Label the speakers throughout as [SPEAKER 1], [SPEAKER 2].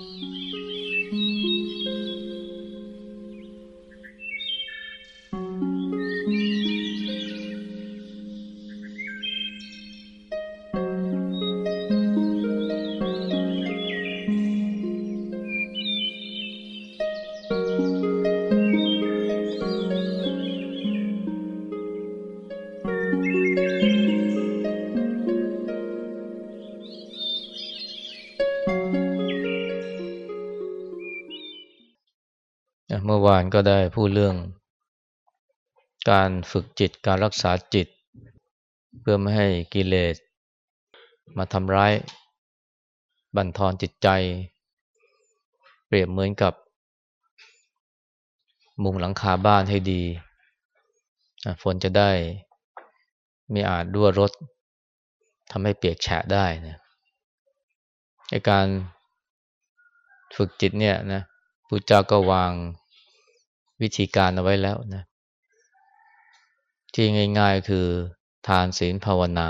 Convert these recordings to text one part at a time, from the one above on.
[SPEAKER 1] เก็ได้พูดเรื่อง การฝึกจิตการรักษาจิต เพื่อไม่ให้กิเลส มาทำร้ายบั่นทอนจิตใจ เปรียบเหมือนกับ มุงหลังคาบ้านให้ดีฝนจะได้ไม่อาจรั่วรถทำให้เปียกแฉะได้นะการฝึกจิตเนี่ยนะพุทธเจ้าก็วาง วิธีการเอาไว้แล้วนะที่ง่าย ๆ คือทานศีลภาวนา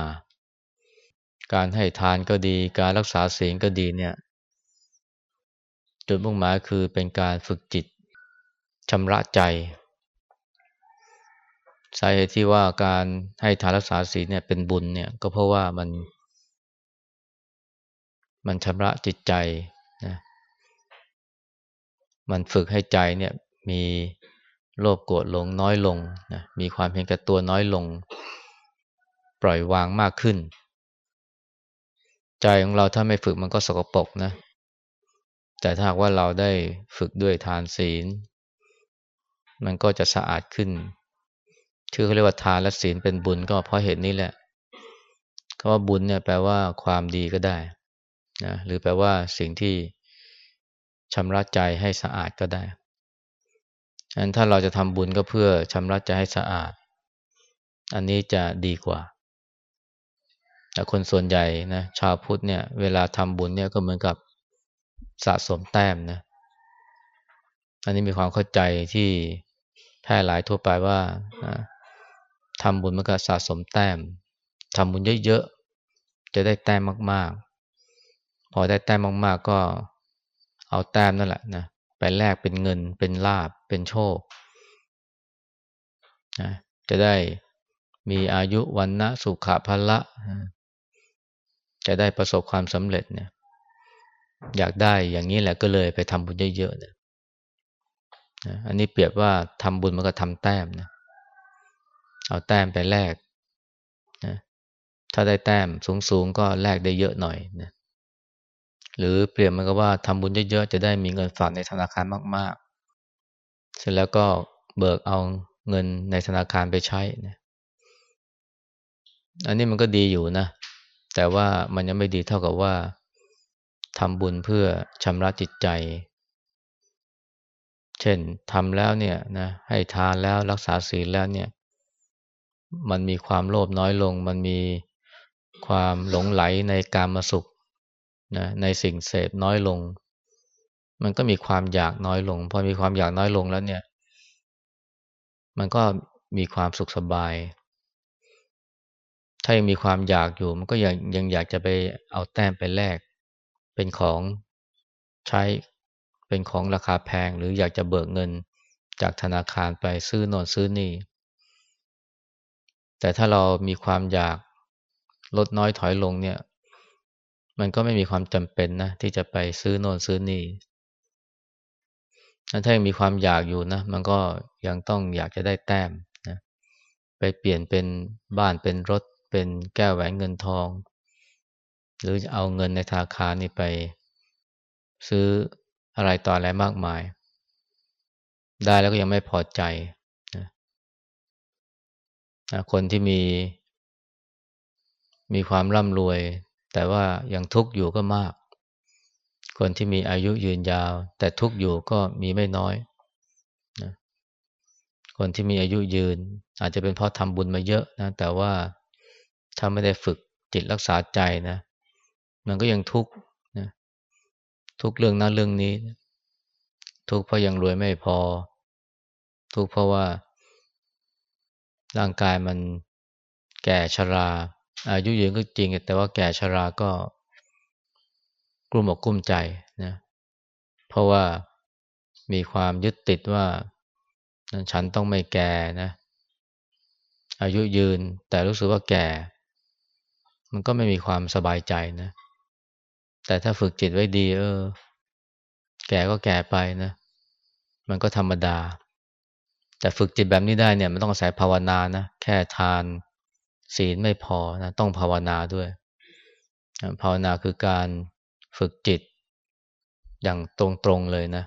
[SPEAKER 1] การให้ทานก็ดี การรักษาศีลก็ดีเนี่ย จุดมุ่งหมายคือเป็นการฝึกจิตชำระใจสาเหตุที่ว่าการให้ทานรักษาศีลเนี่ยเป็นบุญเนี่ย ก็เพราะว่ามัน มันชำระจิตใจนะมันฝึกให้ใจเนี่ย มีโลภโกรธหลงน้อยลงนะมีความเห็นแก่ตัวน้อยลง ปล่อยวางมากขึ้น ใจของเราถ้าไม่ฝึกมันก็สกปรกนะ แต่ถ้าว่าเราได้ฝึกด้วยทานศีล มันก็จะสะอาดขึ้น ชื่อเขาเรียกว่าทานและศีลเป็นบุญก็เพราะเหตุนี้แหละคำว่าบุญเนี่ยแปลว่าความดีก็ได้นะหรือแปลว่าสิ่งที่ชำระใจให้สะอาดก็ได้ อันถ้าเราจะทำบุญก็เพื่อชำระใจให้สะอาด อันนี้จะดีกว่าแต่คนส่วนใหญ่นะชาวพุทธเนี่ย เวลาทำบุญเนี่ยก็เหมือนกับสะสมแต้มนะ อันนี้มีความเข้าใจที่แพร่หลายทั่วไปว่าทำบุญมันก็สะสมแต้มทำบุญเยอะๆ จะได้แต้มมากๆ พอได้แต้มมากๆ ก็เอาแต้มนั่นแหละนะไปแลกเป็นเงินเป็นลาบ เป็นโชคนะจะได้มีอายุวันนะสุขภละ จะได้ประสบความสำเร็จเนี่ย อยากได้อย่างนี้แหละก็เลยไปทำบุญเยอะๆเนี่ยอันนี้เปรียบว่าทำบุญมันก็ทำแต้มนะเอาแต้มไปแลกนะถ้าได้แต้มสูงๆก็แลกได้เยอะหน่อยนะหรือเปรียบมันก็ว่าทำบุญเยอะๆจะได้มีเงินฝากในธนาคารมากๆ เสร็จแล้วก็เบิกเอาเงินในธนาคารไปใช้นะอันนี้มันก็ดีอยู่นะ แต่ว่ามันยังไม่ดีเท่ากับว่าทำบุญเพื่อชำระจิตใจ เช่นทำแล้วเนี่ยนะให้ทานแล้วรักษาศีลแล้วเนี่ย มันมีความโลภน้อยลง มันมีความหลงไหลในการมาสุขนะในสิ่งเสพน้อยลง มันก็มีความอยากน้อยลง พอมีความอยากน้อยลงแล้วเนี่ย มันก็มีความสุขสบาย ถ้ายังมีความอยากอยู่ มันก็ยังยังอยากจะไปเอาแต้มไปแลก เป็นของใช้ เป็นของราคาแพง หรืออยากจะเบิกเงินจากธนาคารไปซื้อนอนซื้อนี่ แต่ถ้าเรามีความอยากลดน้อยถอยลงเนี่ย มันก็ไม่มีความจำเป็นนะที่จะไปซื้อน่นซื้อนี่ ถ้ายังมีความอยากอยู่นะ มันก็ยังต้องอยากจะได้แต้มนะไปเปลี่ยนเป็นบ้านเป็นรถ เป็นแก้วแหวนเงินทอง หรือเอาเงินในธนาคารนี่ไป ซื้ออะไรต่ออะไรมากมาย ได้แล้วก็ยังไม่พอใจนะคนที่มี มีความร่ำรวย แต่ว่ายังทุกข์อยู่ก็มาก คนที่มีอายุยืนยาว แต่ทุกอยู่ก็มีไม่น้อยนะคนที่มีอายุยืน อาจจะเป็นเพราะทำบุญมาเยอะนะแต่ว่าถ้าไม่ได้ฝึกจิตรักษาใจนะ มันก็ยังทุกข์นะทุกเรื่องนั้นเรื่องนี้ ทุกเพราะยังรวยไม่พอ ทุกเพราะว่า ร่างกายมันแก่ชรา อายุยืนก็จริง แต่ว่าแก่ชราก็ กลุ้มอกกลุ้มใจนะเพราะว่ามีความยึดติดว่าฉันต้องไม่แก่นะ อายุยืนแต่รู้สึกว่าแก่ มันก็ไม่มีความสบายใจนะ แต่ถ้าฝึกจิตไว้ดี เออ แก่ก็แก่ไปนะ มันก็ธรรมดา แต่ฝึกจิตแบบนี้ได้เนี่ยมันต้องอาศัยภาวนานะ แค่ทานศีลไม่พอนะ ต้องภาวนาด้วย ภาวนาคือการ ฝึกจิต อย่างตรงๆเลยนะ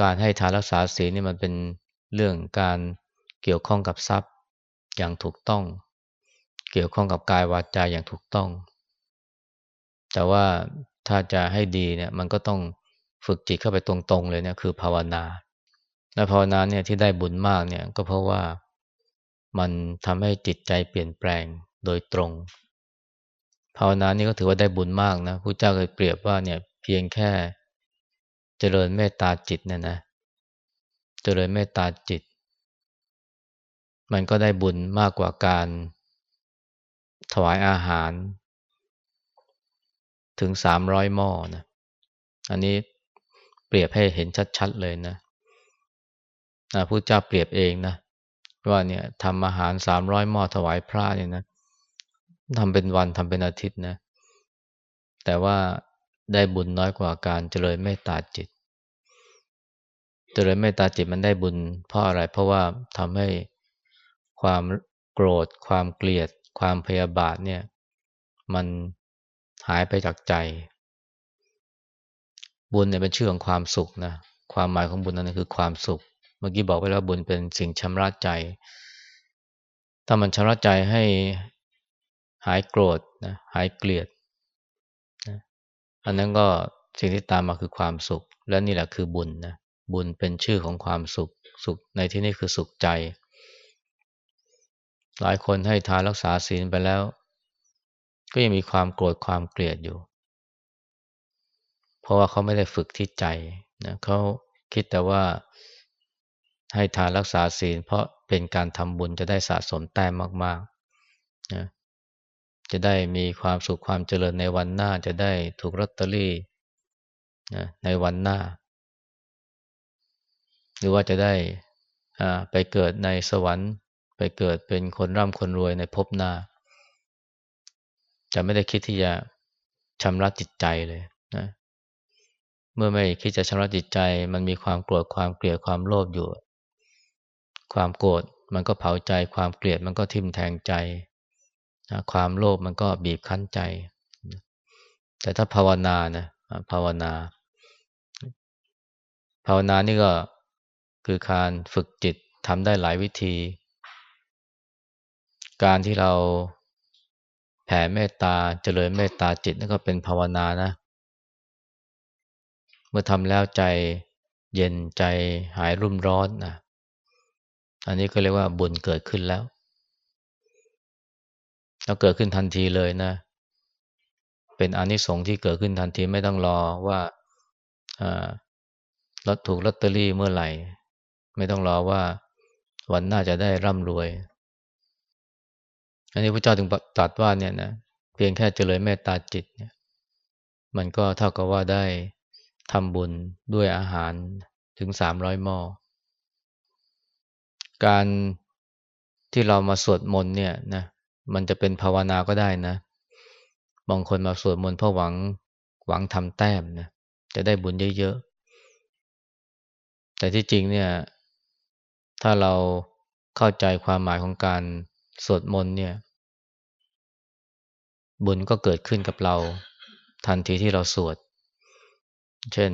[SPEAKER 1] การให้ทานรักษาศีลนี่มันเป็นเรื่องการเกี่ยวข้องกับทรัพย์อย่างถูกต้อง เกี่ยวข้องกับกายวาจาอย่างถูกต้อง แต่ว่าถ้าจะให้ดีเนี่ยมันก็ต้องฝึกจิตเข้าไปตรงๆเลยเนี่ยคือภาวนา และภาวนาเนี่ยที่ได้บุญมากเนี่ยก็เพราะว่ามันทำให้จิตใจเปลี่ยนแปลงโดยตรง ภาวนานี่ก็ถือว่าได้บุญมากนะพระเจ้าเคยเปรียบว่าเนี่ยเพียงแค่เจริญเมตตาจิตเนี่ยนะ เจริญเมตตาจิต มันก็ได้บุญมากกว่าการถวายอาหาร ถึงสามร้อยหม้อนะ อันนี้เปรียบให้เห็นชัดๆเลยนะพระพุทธเจ้าเปรียบเองนะว่าเนี่ยทำอาหารสามร้อยหม้อถวายพระเนี่ยนะ ทำเป็นวันทำเป็นอาทิตย์นะ แต่ว่าได้บุญน้อยกว่าการเจริญเมตตาจิต เจริญเมตตาจิตมันได้บุญ เพราะอะไร เพราะว่าทำให้ความโกรธ ความเกลียด ความพยาบาทเนี่ย มันหายไปจากใจ บุญเนี่ยเป็นชื่อของความสุขนะ ความหมายของบุญนั้นคือความสุข เมื่อกี้บอกไปแล้วบุญเป็นสิ่งชำระใจ ถ้ามันชำระใจให้ หายโกรธนะหายเกลียดนะอันนั้นก็สิ่งที่ตามมาคือความสุข และนี่แหละคือบุญนะบุญเป็นชื่อของความสุขสุขในที่นี้คือสุขใจ หลายคนให้ทานรักษาศีลไปแล้ว ก็ยังมีความโกรธความเกลียดอยู่ เพราะว่าเขาไม่ได้ฝึกที่ใจนะเขาคิดแต่ว่าให้ทานรักษาศีล เพราะเป็นการทำบุญจะได้สะสมแต้มมากๆนะ จะได้มีความสุขความเจริญในวันหน้าจะได้ถูกลอตเตอรี่นะในวันหน้า หรือว่าจะได้ไปเกิดในสวรรค์ ไปเกิดเป็นคนร่ำคนรวยในภพหน้า จะไม่ได้คิดที่จะชำระจิตใจเลยนะเมื่อไม่คิดจะชำระจิตใจ มันมีความโกรธความเกลียดความโลภอยู่ ความโกรธมันก็เผาใจความเกลียดมันก็ทิ่มแทงใจ ความโลภมันก็บีบคั้นใจ แต่ถ้าภาวนานะภาวนา ภาวนานี่ก็คือการฝึกจิตทำได้หลายวิธี การที่เราแผ่เมตตาเจริญเมตตาจิตนั่นก็เป็นภาวนานะ เมื่อทำแล้วใจเย็นใจหายรุ่มร้อนนะอันนี้ก็เรียกว่าบุญเกิดขึ้นแล้ว แล้วเกิดขึ้นทันทีเลยนะ เป็นอนิสงส์ที่เกิดขึ้นทันทีไม่ต้องรอว่าลอตถูกลอตเตอรี่เมื่อไหร่ ไม่ต้องรอว่าวันหน้าจะได้ร่ำรวย อันนี้พระเจ้าถึงตรัสว่าเนี่ยนะเพียงแค่เจริญเมตตาจิตเนี่ย มันก็เท่ากับว่าได้ทำบุญด้วยอาหารถึงสามร้อยหม้อ การที่เรามาสวดมนต์เนี่ยนะ มันจะเป็นภาวนาก็ได้นะ บางคนมาสวดมนต์เพื่อหวังหวังทำแต้มนะ จะได้บุญเยอะๆ แต่ที่จริงเนี่ย ถ้าเราเข้าใจความหมายของการสวดมนต์เนี่ย บุญก็เกิดขึ้นกับเราทันทีที่เราสวด เช่น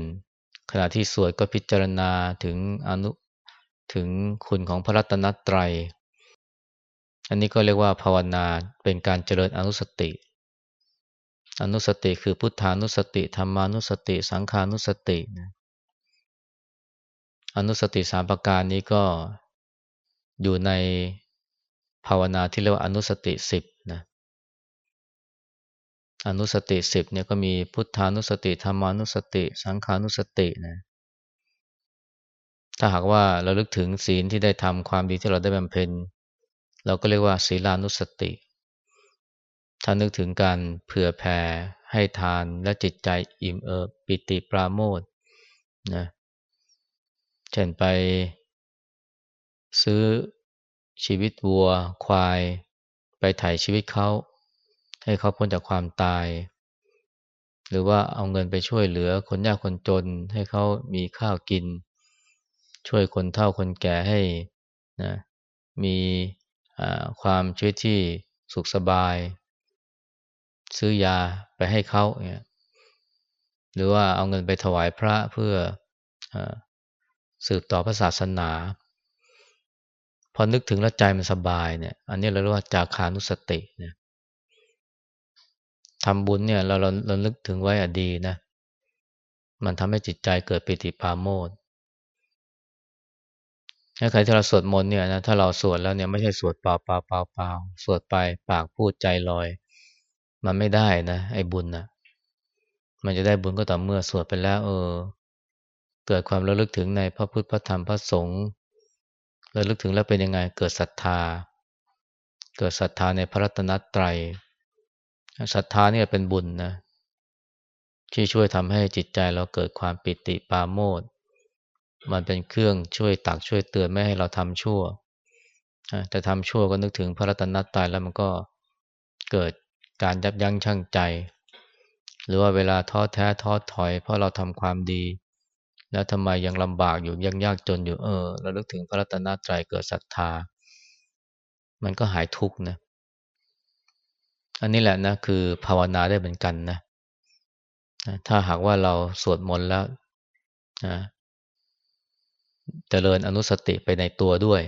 [SPEAKER 1] ขณะที่สวดก็พิจารณาถึงอนุถึงคุณของพระรัตนตรัย อันนี้ก็เรียกว่าภาวนาเป็นการเจริญอนุสติ อนุสติคือพุทธานุสติธรรมานุสติ สังขานุสตินะอนุสติสามประการนี้ก็อยู่ในภาวนาที่เรียกว่าอนุสติสิบนะอนุสติสิบเนี่ยก็มีพุทธานุสติธรรมานุสติ สังขานุสตินะถ้าหากว่าเราลึกถึงศีลที่ได้ทำความดีที่เราได้บำเพ็ญ เราก็เรียกว่าศีลานุสติ ถ้านึกถึงการเผื่อแผ่ให้ทานและจิตใจอิ่มเอิบปิติปราโมทนะเช่นไปซื้อชีวิตวัวควาย ไปถ่ายชีวิตเขา ให้เขาพ้นจากความตาย หรือว่าเอาเงินไปช่วยเหลือคนยากคนจน ให้เขามีข้าวกิน ช่วยคนเฒ่าคนแก่ให้นะมี ความชีวิตที่สุขสบาย ซื้อยาไปให้เขาเนี่ยหรือว่าเอาเงินไปถวายพระเพื่ออสืบต่อพระศาสนา พอนึกถึงแล้วใจมันสบายเนี่ย อันนี้เราเรียกว่าจาคานุสติเนี่ยทำบุญเนี่ยเราเราเรานึกถึงไว้อดีนะ มันทำให้จิตใจเกิดปิติปาโมด ถ้าใครที่เราสวดมนต์เนี่ยนะถ้าเราสวดแล้วเนี่ยไม่ใช่สวดเปล่าเปล่าเปล่าเปล่าสวดไปปากพูดใจลอย มันไม่ได้นะไอ้บุญนะมันจะได้บุญก็ต่อเมื่อสวดไปแล้ว เออ เกิดความระลึกถึงในพระพุทธพระธรรมพระสงฆ์ระลึกถึงแล้วเป็นยังไง เกิดศรัทธา เกิดศรัทธาในพระรัตนตรัยศรัทธาเนี่ยเป็นบุญนะที่ช่วยทำให้จิตใจเราเกิดความปิติปาโมด มันเป็นเครื่องช่วยตักช่วยเตือนไม่ให้เราทำชั่วแต่ทำชั่วก็นึกถึงพระรัตนตรัยแล้วมันก็เกิดการยับยั้งชั่งใจ หรือว่าเวลาท้อแท้ท้อถอย เพราะเราทำความดี แล้วทำไมยังลำบากอยู่ยังยากจนอยู่เออเราลึกถึงพระรัตนตรัยเกิดศรัทธา มันก็หายทุกข์นะอันนี้แหละนะคือภาวนาได้เหมือนกันนะถ้าหากว่าเราสวดมนต์แล้วนะ เจริญอนุสติไปในตัวด้วย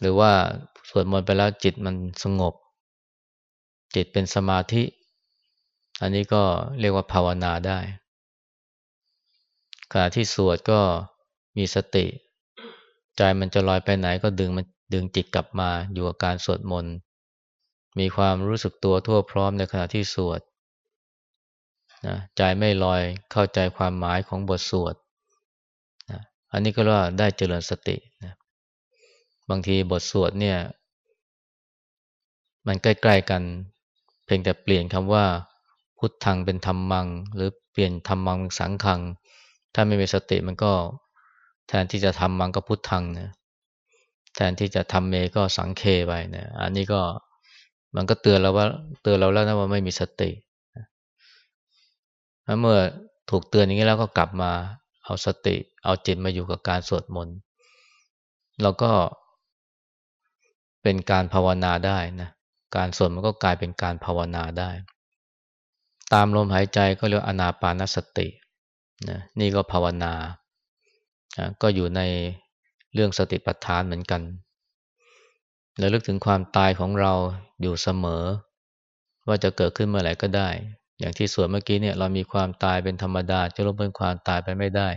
[SPEAKER 1] หรือว่าสวดมนต์ไปแล้วจิตมันสงบ จิตเป็นสมาธิ อันนี้ก็เรียกว่าภาวนาได้ขณะที่สวดก็มีสติ ใจมันจะลอยไปไหนก็ดึงมันดึงจิตกลับมาอยู่กับการสวดมนต์มีความรู้สึกตัวทั่วพร้อมในขณะที่สวดนะใจไม่ลอยเข้าใจความหมายของบทสวด อันนี้ก็ว่าได้เจริญสตินะบางทีบทสวดเนี่ย มันใกล้ๆกัน เพียงแต่เปลี่ยนคำว่า พุทธังเป็นธรรมัง หรือเปลี่ยนธรรมังสังขัง ถ้าไม่มีสติมันก็แทนที่จะทำมังก็พุทธังนะแทนที่จะทำเมก็สังเคไปนะอันนี้ก็มันก็เตือนเราว่า เตือนเราแล้วนะว่าไม่มีสติเมื่อถูกเตือนอย่างนี้แล้วก็กลับมาเอาสติ เอาจิตมาอยู่กับการสวดมนต์เราก็เป็นการภาวนาได้นะการสวดมันก็กลายเป็นการภาวนาได้ ตามลมหายใจก็เรียกอนาปานสตินะนี่ก็ภาวนา ก็อยู่ในเรื่องสติปัฏฐานเหมือนกันระลึกถึงความตายของเราอยู่เสมอ ว่าจะเกิดขึ้นเมื่อไหร่ก็ได้ อย่างที่สวดเมื่อกี้เนี่ยเรามีความตายเป็นธรรมดาจะลบเพ้นความตายไปไม่ได้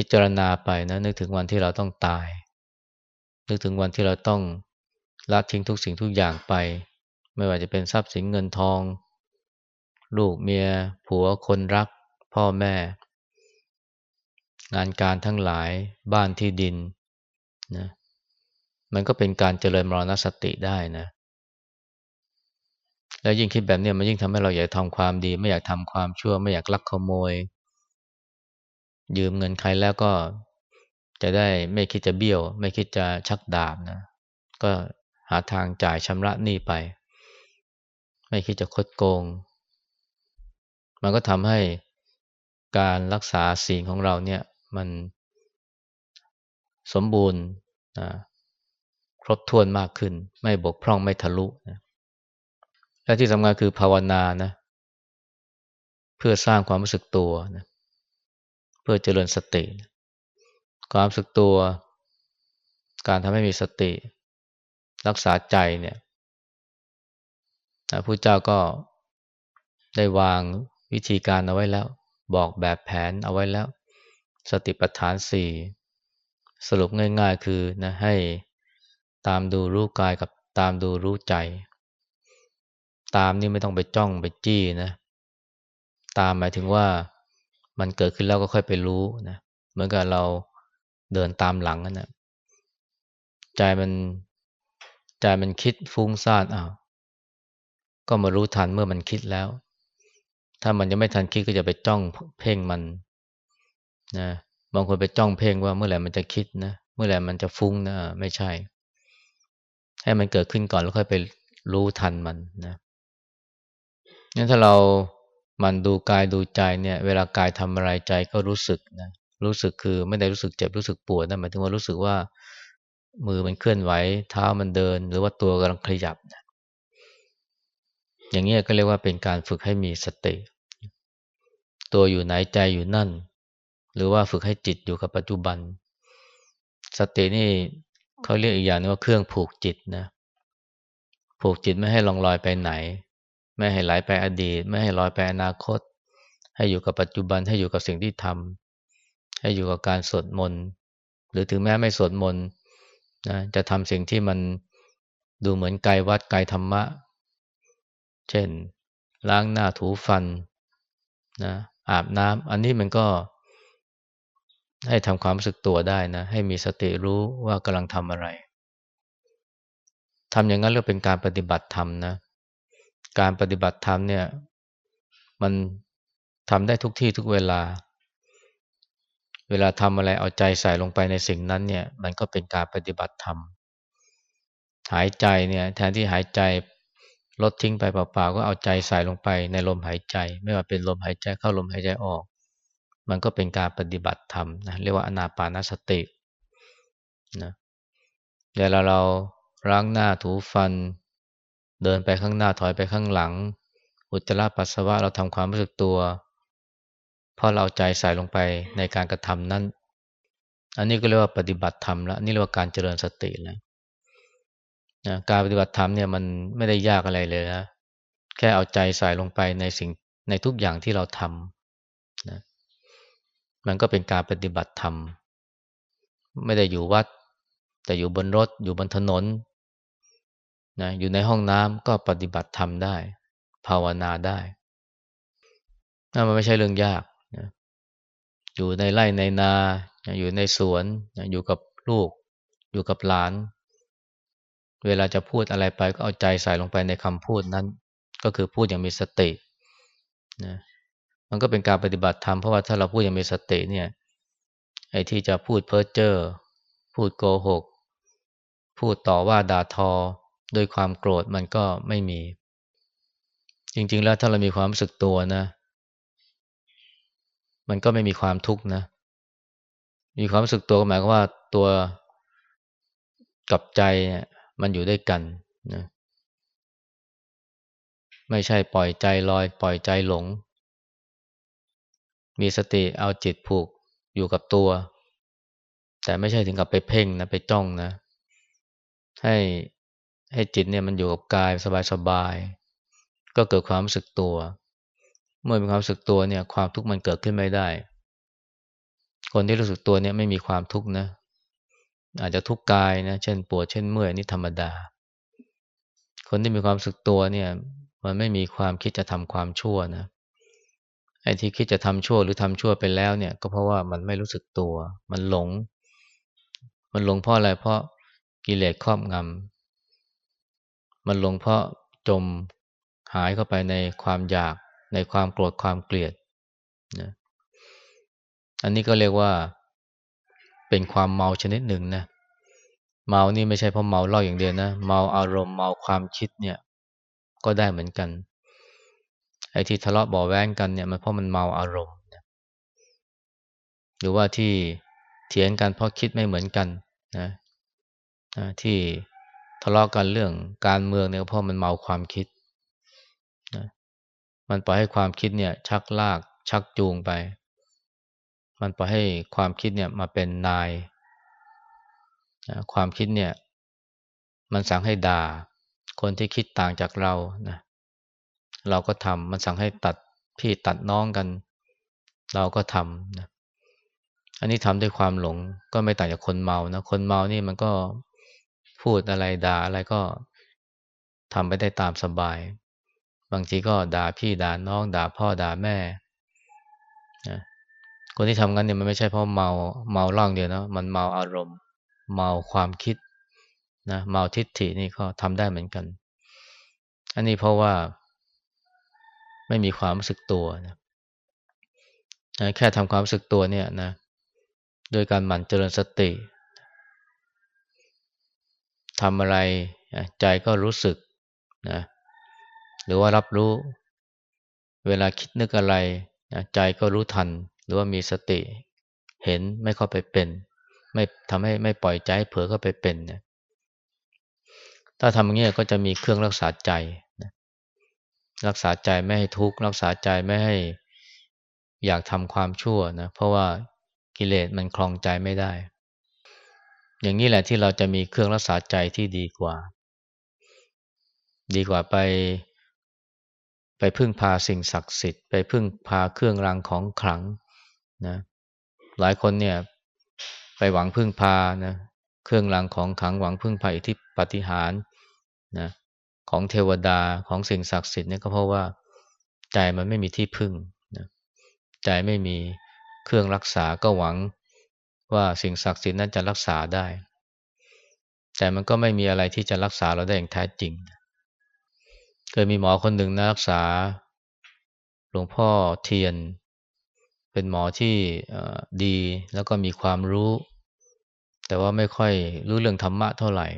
[SPEAKER 1] พิจารณาไปนะนึกถึงวันที่เราต้องตาย นึกถึงวันที่เราต้องละทิ้งทุกสิ่งทุกอย่างไป ไม่ว่าจะเป็นทรัพย์สินเงินทอง ลูกเมีย ผัวคนรัก พ่อแม่ งานการทั้งหลายบ้านที่ดินนะมันก็เป็นการเจริญมรณสติได้นะแล้วยิ่งคิดแบบนี้มันยิ่งทำให้เราอยากทำความดี ไม่อยากทำความชั่ว ไม่อยากลักขโมย ยืมเงินใครแล้วก็จะได้ไม่คิดจะเบี้ยว ไม่คิดจะชักดาบนะ ก็หาทางจ่ายชำระหนี้ไป ไม่คิดจะคดโกง มันก็ทำให้การรักษาศีลของเราเนี่ยมันสมบูรณ์นะครบถ้วนมากขึ้น ไม่บกพร่องไม่ทะลุนะและที่สำคัญคือภาวนานะเพื่อสร้างความรู้สึกตัวนะเพื่อเจริญสติ ความสึกตัว การทำให้มีสติ รักษาใจเนี่ยพระพุทธเจ้าก็ได้วางวิธีการเอาไว้แล้ว บอกแบบแผนเอาไว้แล้ว สติปัฏฐานสี่สรุปง่าย ๆ คือนะให้ตามดูรู้กายกับตามดูรู้ใจ ตามนี่ไม่ต้องไปจ้องไปจี้นะ ตามหมายถึงว่า มันเกิดขึ้นแล้วก็ค่อยไปรู้นะเหมือนกับเราเดินตามหลังนั่นนะใจมันใจมันคิดฟุ้งซ่านอ้าวก็มารู้ทันเมื่อมันคิดแล้ว ถ้ามันยังไม่ทันคิดก็จะไปจ้องเพ่งมันนะบางคนไปจ้องเพ่งว่าเมื่อไหร่มันจะคิดนะเมื่อไหร่มันจะฟุ้งนะไม่ใช่ ให้มันเกิดขึ้นก่อนแล้วค่อยไปรู้ทันมันนะงั้นถ้าเรา มันดูกายดูใจเนี่ยเวลากายทำอะไรใจก็รู้สึกนะรู้สึกคือไม่ได้รู้สึกเจ็บรู้สึกปวดนะหมายถึงว่ารู้สึกว่ามือมันเคลื่อนไหวเท้ามันเดิน หรือว่าตัวกำลังขยับนะอย่างนี้ก็เรียกว่าเป็นการฝึกให้มีสติ ตัวอยู่ไหนใจอยู่นั่น หรือว่าฝึกให้จิตอยู่กับปัจจุบัน สตินี่เขาเรียกอีกอย่างนึงว่าเครื่องผูกจิตนะผูกจิตไม่ให้ลองลอยไปไหน ไม่ให้ไหลไปอดีต ไม่ให้ลอยไปอนาคต ให้อยู่กับปัจจุบันให้อยู่กับสิ่งที่ทำให้อยู่กับการสวดมนต์หรือถึงแม้ไม่สวดมนต์นะจะทำสิ่งที่มันดูเหมือนไกลวัดไกลธรรมะ เช่น ล้างหน้าถูฟันนะอาบน้ำอันนี้มันก็ ให้ทำความรู้สึกตัวได้นะ ให้มีสติรู้ว่ากำลังทำอะไรทำอย่างนั้นเรียกเป็นการปฏิบัติธรรมนะ การปฏิบัติธรรมเนี่ย มันทำได้ทุกที่ทุกเวลา เวลาทำอะไรเอาใจใส่ลงไปในสิ่งนั้นเนี่ย มันก็เป็นการปฏิบัติธรรม หายใจเนี่ย แทนที่หายใจลดทิ้งไปเปล่าๆก็เอาใจใส่ลงไปในลมหายใจ ไม่ว่าเป็นลมหายใจเข้าลมหายใจออก มันก็เป็นการปฏิบัติธรรมนะเรียกว่าอนาปานสตินะเวลาเราล้างหน้าถูฟัน เดินไปข้างหน้าถอยไปข้างหลัง อุจจาระปัสสาวะเราทำความรู้สึกตัวพอเราใจใส่ลงไปในการกระทำนั้น อันนี้ก็เรียกว่าปฏิบัติธรรมแล้วนี่เรียกว่าการเจริญสติแล้วนะการปฏิบัติธรรมเนี่ยมันไม่ได้ยากอะไรเลยนะแค่เอาใจใส่ลงไปในสิ่งในทุกอย่างที่เราทำนะมันก็เป็นการปฏิบัติธรรม ไม่ได้อยู่วัด แต่อยู่บนรถอยู่บนถนน นะอยู่ในห้องน้ำก็ปฏิบัติธรรมได้ ภาวนาได้นั่นมันไม่ใช่เรื่องยากนะอยู่ในไร่ในนา อยู่ในสวน อยู่กับลูก อยู่กับหลาน เวลาจะพูดอะไรไปก็เอาใจใส่ลงไปในคำพูดนั้น ก็คือพูดอย่างมีสตินะมันก็เป็นการปฏิบัติธรรมเพราะว่าถ้าเราพูดอย่างมีสติเนี่ยไอ้ที่จะพูดเพ้อเจ้อพูดโกหก พูดต่อว่าด่าทอ ด้วยความโกรธมันก็ไม่มี จริง ๆ แล้วถ้าเรามีความรู้สึกตัวนะ มันก็ไม่มีความทุกข์นะ มีความรู้สึกตัวหมายความว่าตัวกับใจมันอยู่ด้วยกันนะไม่ใช่ปล่อยใจลอย ปล่อยใจหลง มีสติเอาจิตผูกอยู่กับตัว แต่ไม่ใช่ถึงกับไปเพ่งนะไปจ้องนะ ให้ ให้จิตเนี่ยมันอยู่กับกายสบายๆ ก็เกิดความรู้สึกตัว เมื่อมีความรู้สึกตัวเนี่ย ความทุกข์มันเกิดขึ้นไม่ได้ คนที่รู้สึกตัวเนี่ยไม่มีความทุกข์นะ อาจจะทุกข์กายนะ เช่นปวด เช่นเมื่อยนี่ธรรมดา คนที่มีความสึกตัวเนี่ย มันไม่มีความคิดจะทำความชั่วนะ ไอ้ที่คิดจะทำชั่วหรือทำชั่วไปแล้วเนี่ย ก็เพราะว่ามันไม่รู้สึกตัว มันหลง มันหลงเพราะอะไร เพราะกิเลสครอบงำ มันหลงเพราะจมหายเข้าไปในความอยากในความโกรธความเกลียดนะอันนี้ก็เรียกว่า เป็นความเมาชนิดหนึ่งนะเมานี่ไม่ใช่เพราะเมาเหล้าอย่างเดียวนะ เมาอารมณ์เมาความคิดเนี่ย ก็ได้เหมือนกันไอ้ที่ทะเลาะบ่อแว้งกันเนี่ยมันเพราะมันเมาอารมณ์หรือว่าที่เถียงกันเพราะคิดไม่เหมือนกันนะที่ ทะเลาะกันเรื่องการเมืองเนี่ยเพราะมันเมาความคิดนะมันปล่อยให้ความคิดเนี่ย ชักลาก ชักจูงไป มันปล่อยให้ความคิดเนี่ยมาเป็นนายความคิดเนี่ย มันสั่งให้ด่า คนที่คิดต่างจากเรานะเราก็ทำมันสั่งให้ตัดพี่ตัดน้องกัน เราก็ทำนะอันนี้ทำด้วยความหลงก็ไม่ต่างจากคนเมานะคนเมานี่มันก็ พูดอะไรด่าอะไรก็ทำไปได้ตามสบาย บางทีก็ด่าพี่ด่าน้อง ด่าพ่อด่าแม่นะคนที่ทำงั้นเนี่ยมันไม่ใช่เพราะเมาเมาล่างเดียวนะมันเมาอารมณ์ เมาความคิดนะเมาทิฏฐินี่ก็ทำได้เหมือนกัน อันนี้เพราะว่า ไม่มีความรู้สึกตัวนะแค่ทำความรู้สึกตัวเนี่ยนะโดยการหมั่นเจริญสติ ทำอะไรใจก็รู้สึกนะหรือว่ารับรู้ เวลาคิดนึกอะไรใจก็รู้ทัน หรือว่ามีสติ เห็นไม่เข้าไปเป็น ไม่ทำให้ไม่ปล่อยใจเผลอเข้าไปเป็นนะถ้าทำอย่างนี้ก็จะมีเครื่องรักษาใจนะรักษาใจไม่ให้ทุกข์รักษาใจไม่ให้อยากทำความชั่วนะเพราะว่ากิเลสมันคลองใจไม่ได้ อย่างนี้แหละที่เราจะมีเครื่องรักษาใจที่ดีกว่า ดีกว่าไป ไปพึ่งพาสิ่งศักดิ์สิทธิ์ไปพึ่งพาเครื่องรางของขลังนะหลายคนเนี่ยไปหวังพึ่งพานะเครื่องรางของขลังหวังพึ่งพาอิทธิปฏิหารนะของเทวดาของสิ่งศักดิ์สิทธิ์เนี่ยก็เพราะว่าใจมันไม่มีที่พึ่งนะใจไม่มีเครื่องรักษาก็หวัง ว่าสิ่งศักดิ์สิทธิ์นั้นจะรักษาได้ แต่มันก็ไม่มีอะไรที่จะรักษาเราได้อย่างแท้จริง เคยมีหมอคนหนึ่งนะรักษา หลวงพ่อเทียน เป็นหมอที่ดีแล้วก็มีความรู้ แต่ว่าไม่ค่อยรู้เรื่องธรรมะเท่าไหร่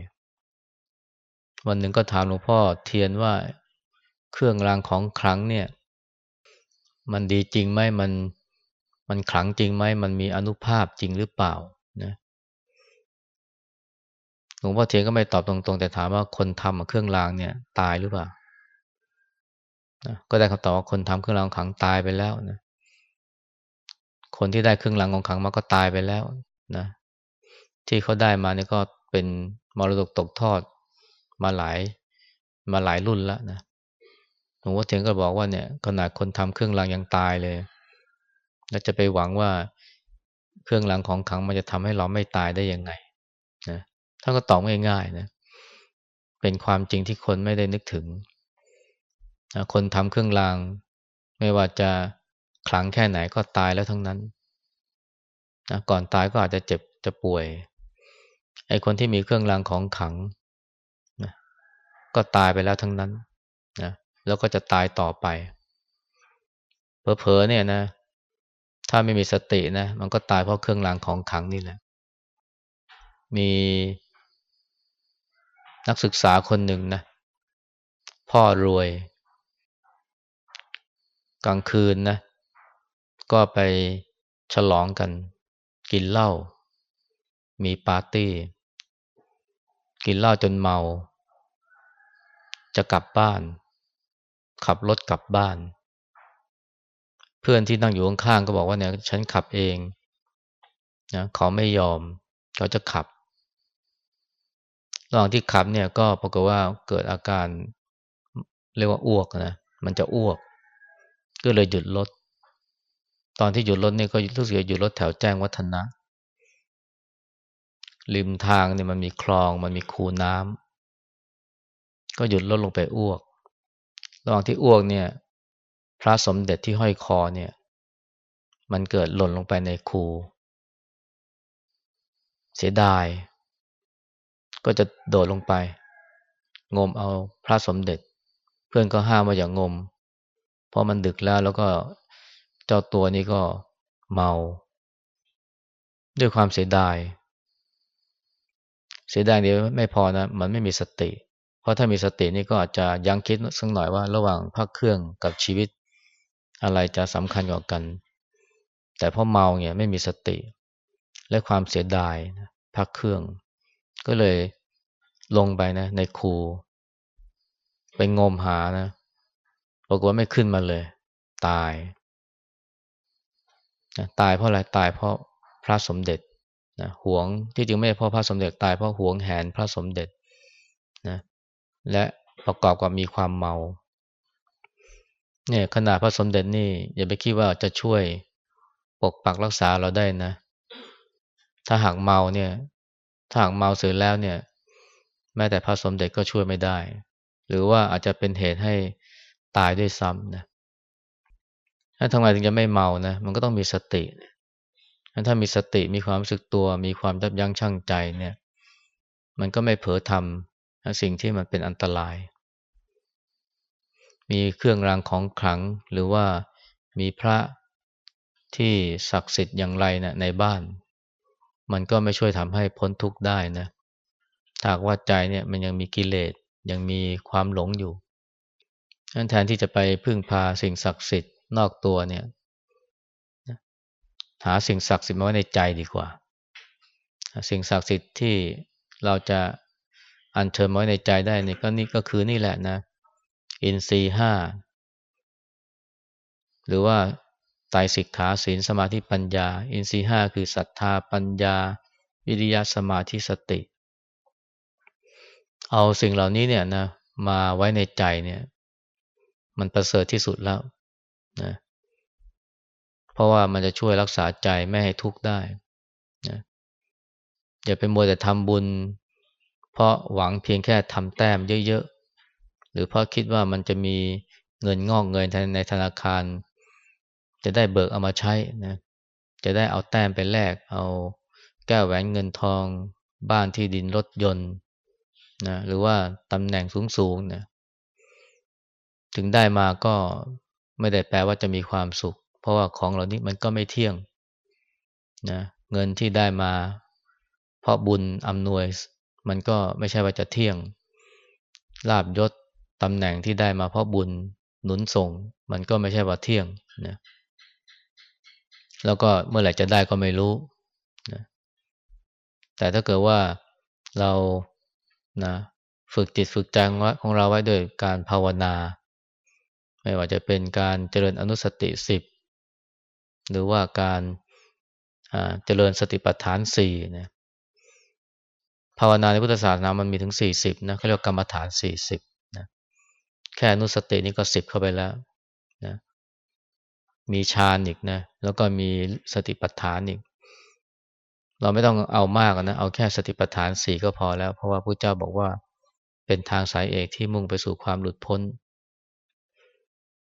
[SPEAKER 1] วันหนึ่งก็ถามหลวงพ่อเทียนว่าเครื่องรางของขลังเนี่ย มันดีจริงไหมมัน มันขลังจริงไหมมันมีอนุภาพจริงหรือเปล่านะหลวงพ่อเทียนก็ไม่ตอบตรงๆ แต่ถามว่าคนทำเครื่องรางเนี่ยตายหรือเปล่านะก็ได้คำตอบว่าคนทำเครื่องรางขังตายไปแล้วนะ คนที่ได้เครื่องรางของขังมาก็ตายไปแล้วนะที่เขาได้มาเนี่ยก็เป็นมรดกตกทอดมาหลายมาหลายรุ่นแล้วนะหลวงพ่อเทียนก็บอกว่าเนี่ยขนาดคนทำเครื่องรางยังตายเลย แล้วจะไปหวังว่าเครื่องรางของขังมันจะทำให้เราไม่ตายได้ยังไงนะท่านก็ตอบง่ายๆนะเป็นความจริงที่คนไม่ได้นึกถึงนะคนทำเครื่องราง ไม่ว่าจะขลังแค่ไหนก็ตายแล้วทั้งนั้นนะก่อนตายก็อาจจะเจ็บจะป่วย ไอ้คนที่มีเครื่องรางของขังนะก็ตายไปแล้วทั้งนั้นนะแล้วก็จะตายต่อไปเผลอๆเนี่ยนะ ถ้าไม่มีสตินะ มันก็ตายเพราะเครื่องรางของขังนี่แหละ มีนักศึกษาคนหนึ่งนะ พ่อรวย กลางคืนนะ ก็ไปฉลองกัน กินเหล้า มีปาร์ตี้ กินเหล้าจนเมา จะกลับบ้าน ขับรถกลับบ้าน เพื่อนที่นั่งอยู่ข้างๆก็บอกว่าเนี่ยฉันขับเองนะเขาไม่ยอมเขาจะขับระหว่างที่ขับเนี่ยก็ปรากฏว่าเกิดอาการเรียกว่าอ้วกนะมันจะอ้วก ก็เลยหยุดรถตอนที่หยุดรถเนี่ยก็รู้สึกหยุดรถแถวแจ้งวัฒนะ ริมทางเนี่ยมันมีคลองมันมีคูน้ำก็หยุดรถลงไปอ้วก ระหว่างที่อ้วกเนี่ย พระสมเด็จที่ห้อยคอเนี่ย มันเกิดหล่นลงไปในคู เสียดาย ก็จะโดดลงไป งมเอาพระสมเด็จ เพื่อนก็ห้ามว่าอย่างงม เพราะมันดึกแล้วแล้วก็เจ้าตัวนี้ก็เมา ด้วยความเสียดาย เสียดายเดียวไม่พอนะ มันไม่มีสติเพราะถ้ามีสตินี่ก็อาจจะยังคิดสักหน่อยว่าระหว่างพักเครื่องกับชีวิต อะไรจะสำคัญกว่ากัน แต่พอเมาเนี่ยไม่มีสติ และความเสียดายพักเครื่อง ก็เลยลงไปนะ ในคู ไปงมหานะปรากฏว่าไม่ขึ้นมาเลย ตายนะตายเพราะอะไรตายเพราะพระสมเด็จนะหวงที่จริงไม่ใช่เพราะพระสมเด็จตายเพราะหวงแหนพระสมเด็จนะและประกอบกับมีความเมา เนี่ยขนาดพระสมเด็จนี่ อย่าไปคิดว่าจะช่วยปกปักรักษาเราได้นะ ถ้าหากเมาเนี่ย ถ้าหากเมาเสร็จแล้วเนี่ย แม้แต่พระสมเด็จก็ช่วยไม่ได้ หรือว่าอาจจะเป็นเหตุให้ตายด้วยซ้ำนะถ้าทำไมถึงจะไม่เมานะ มันก็ต้องมีสติถ้ามีสติมีความรู้สึกตัว มีความยับยั้งชั่งใจเนี่ย มันก็ไม่เผลอทำสิ่งที่มันเป็นอันตราย มีเครื่องรางของขลัง หรือว่ามีพระที่ศักดิ์สิทธิ์อย่างไรนะในบ้าน มันก็ไม่ช่วยทำให้พ้นทุกข์ได้นะถ้าว่าใจเนี่ยมันยังมีกิเลสยังมีความหลงอยู่นั้นแทนที่จะไปพึ่งพาสิ่งศักดิ์สิทธิ์นอกตัวเนี่ยหาสิ่งศักดิ์สิทธิ์มาไว้ในใจดีกว่า สิ่งศักดิ์สิทธิ์ที่เราจะอัญเชิญมาไว้ในใจได้นี่ก็นี่ก็คือนี่แหละนะ อินทรีห้าหรือว่าไตรสิกขาศีลสมาธิปัญญา อินทรีห้าคือศรัทธาปัญญา วิริยะสมาธิสติ เอาสิ่งเหล่านี้เนี่ยนะมาไว้ในใจเนี่ยมันประเสริฐที่สุดแล้วนะเพราะว่ามันจะช่วยรักษาใจไม่ให้ทุกข์ได้นะอย่าไปมัวแต่ทำบุญ เพราะหวังเพียงแค่ทำแต้มเยอะๆ หรือเพราะคิดว่ามันจะมีเงินงอกเงินในธนาคาร จะได้เบิกเอามาใช้นะจะได้เอาแต้มไปแลกเอาแก้วแหวนเงินทองบ้านที่ดินรถยนต์นะหรือว่าตำแหน่งสูงๆนะถึงได้มาก็ไม่ได้แปลว่าจะมีความสุข เพราะว่าของเหล่านี้มันก็ไม่เที่ยงนะเงินที่ได้มา เพราะบุญอำนวย มันก็ไม่ใช่ว่าจะเที่ยงลาบยศ ตำแหน่งที่ได้มาเพราะบุญหนุนส่ง มันก็ไม่ใช่ว่าเที่ยงนะแล้วก็เมื่อไหร่จะได้ก็ไม่รู้นะแต่ถ้าเกิดว่าเรานะฝึกจิตฝึกใจของเราไว้ด้วยการภาวนา ไม่ว่าจะเป็นการเจริญอนุสติสิบหรือว่าการเจริญสติปัฏฐานสี่นะภาวนาในพุทธศาสนามันมีถึงสี่สิบนะเขาเรียกกรรมฐานสี่สิบ แค่นุสตินี่ก็สิบเข้าไปแล้วนะมีฌานอีกนะ แล้วก็มีสติปัฏฐานอีก เราไม่ต้องเอามากนะ เอาแค่สติปัฏฐานสี่ก็พอแล้ว เพราะว่าพระเจ้าบอกว่าเป็นทางสายเอกที่มุ่งไปสู่ความหลุดพ้น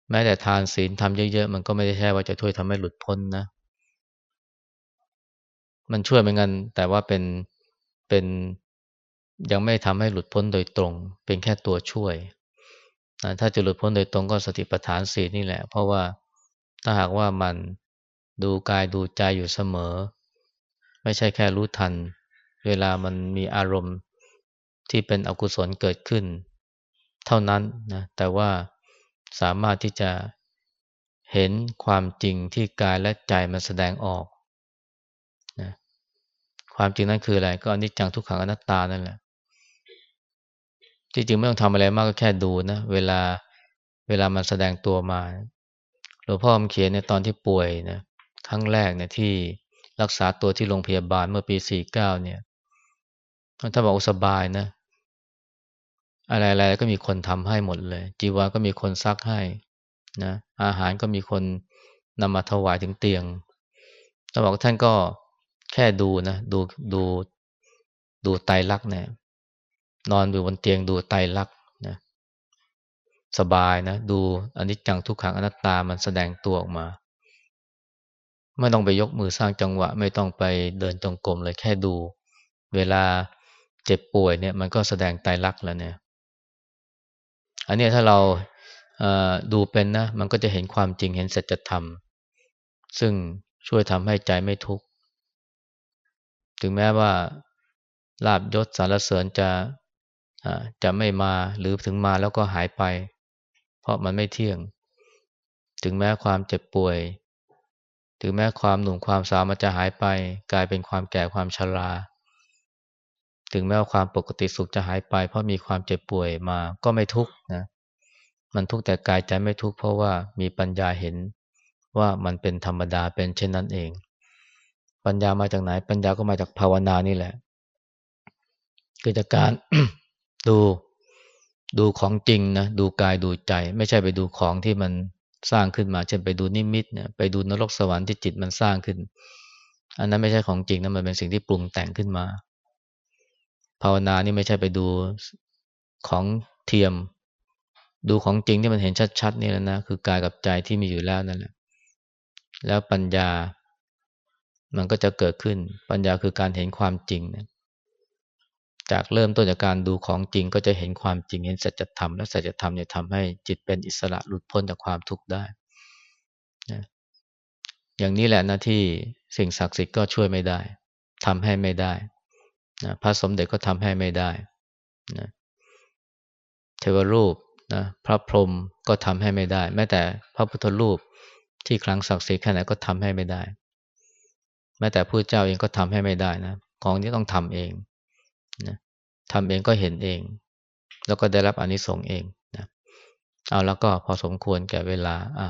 [SPEAKER 1] แม้แต่ทานศีลทำเยอะๆ มันก็ไม่ได้ใช่ว่าจะช่วยทำให้หลุดพ้นนะ มันช่วยเหมือนกัน แต่ว่าเป็นเป็นยังไม่ทำให้หลุดพ้นโดยตรง เป็นแค่ตัวช่วย ถ้าจะหลุดพ้นโดยตรงก็สติปัฏฐานสีนี่แหละ เพราะว่าถ้าหากว่ามันดูกายดูใจอยู่เสมอ ไม่ใช่แค่รู้ทัน เวลามันมีอารมณ์ที่เป็นอกุศลเกิดขึ้น เท่านั้นนะแต่ว่าสามารถที่จะเห็นความจริงที่กายและใจมันแสดงออกนะความจริงนั้นคืออะไรก็อนิจจังทุกขังอนัตตานั่นแหละ ที่จริงไม่ต้องทำอะไรมากก็แค่ดูนะ เวลาเวลามันแสดงตัวมาหลวงพ่อมเขียนในตอนที่ป่วยนะครั้งแรกเนี่ยที่รักษาตัวที่โรงพยาบาลเมื่อปี49เก้าเนี่ยถ้าบอกสบายนะ อะไรๆก็มีคนทำให้หมดเลย จีวรก็มีคนซักให้นะอาหารก็มีคนนำมาถวายถึงเตียงถ้าบอกท่านก็แค่ดูนะ ดูดูดูไตรักเนี่ย นอนอยู่บนเตียงดูไตรักนะสบายนะ ดูอนิจจังทุกขังอนัตตามันแสดงตัวออกมา ไม่ต้องไปยกมือสร้างจังหวะ ไม่ต้องไปเดินจงกรมเลยแค่ดู เวลาเจ็บป่วยเนี่ย มันก็แสดงไตรลักษณ์แล้วเนี่ย อันนี้ถ้าเราดูเป็นนะ มันก็จะเห็นความจริงเห็นสัจธรรม ซึ่งช่วยทำให้ใจไม่ทุกข์ ถึงแม้ว่าลาบยศสารเสริญจะ จะไม่มาหรือถึงมาแล้วก็หายไป เพราะมันไม่เที่ยง ถึงแม้ความเจ็บป่วย ถึงแม้ความหนุ่มความสาวมันจะหายไป กลายเป็นความแก่ความชรา ถึงแม้ว่าความปกติสุขจะหายไป เพราะมีความเจ็บป่วยมาก็ไม่ทุกข์นะมันทุกข์แต่กายใจไม่ทุกข์เพราะว่ามีปัญญาเห็นว่ามันเป็นธรรมดาเป็นเช่นนั้นเอง ปัญญามาจากไหน ปัญญาก็มาจากภาวนานี่แหละ เกิดจากการ ดูดูของจริงนะดูกายดูใจ ไม่ใช่ไปดูของที่มันสร้างขึ้นมา เช่นไปดูนิมิตเนี่ยไปดูนรกสวรรค์ที่จิตมันสร้างขึ้น อันนั้นไม่ใช่ของจริงนะมันเป็นสิ่งที่ปรุงแต่งขึ้นมา ภาวนานี่ไม่ใช่ไปดูของเทียม ดูของจริงที่มันเห็นชัดๆนี่แหละนะคือกายกับใจที่มีอยู่แล้วนั่นแหละแล้วปัญญามันก็จะเกิดขึ้นปัญญาคือการเห็นความจริงนะ จากเริ่มต้นจากการดูของจริงก็จะเห็นความจริงเห็นสัจธรรมและสัจธรรมเนี่ยทำให้จิตเป็นอิสระหลุดพ้นจากความทุกข์ได้นะอย่างนี้แหละนะที่สิ่งศักดิ์สิทธิ์ก็ช่วยไม่ได้ทำให้ไม่ได้นะพระสมเด็จก็ทำให้ไม่ได้นะเทวรูปนะพระพรหมก็ทำให้ไม่ได้ แม้แต่พระพุทธรูปที่ครั้งศักดิ์สิทธิ์แค่ไหนก็ทำให้ไม่ได้ แม้แต่พระเจ้าเองก็ทำให้ไม่ได้นะ ของนี้ต้องทำเอง ทำเองก็เห็นเอง แล้วก็ได้รับอนิสงส์เองนะเอาแล้วก็พอสมควรแก่เวลาอะ